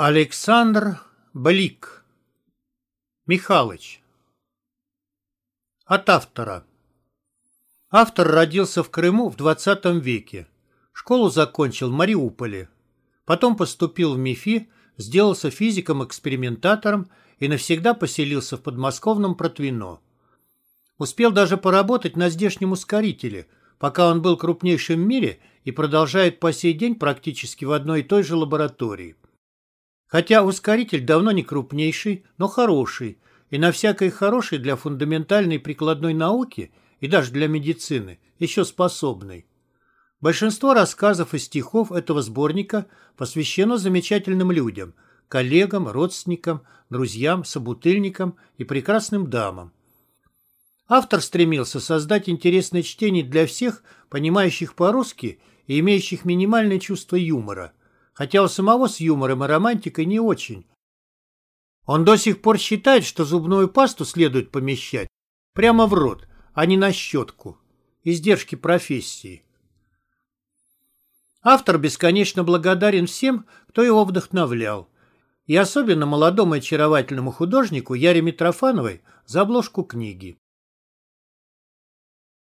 Александр Блик Михалыч От автора Автор родился в Крыму в 20 веке. Школу закончил в Мариуполе. Потом поступил в МИФИ, сделался физиком-экспериментатором и навсегда поселился в подмосковном Протвино. Успел даже поработать на здешнем ускорителе, пока он был крупнейшим в мире и продолжает по сей день практически в одной и той же лаборатории. Хотя ускоритель давно не крупнейший, но хороший, и на всякой хорошей для фундаментальной прикладной науки и даже для медицины еще способный. Большинство рассказов и стихов этого сборника посвящено замечательным людям, коллегам, родственникам, друзьям, собутыльникам и прекрасным дамам. Автор стремился создать интересное чтение для всех, понимающих по-русски и имеющих минимальное чувство юмора – хотя у самого с юмором и романтикой не очень. Он до сих пор считает, что зубную пасту следует помещать прямо в рот, а не на щетку. Издержки профессии. Автор бесконечно благодарен всем, кто его вдохновлял, и особенно молодому очаровательному художнику Яре Митрофановой за обложку книги.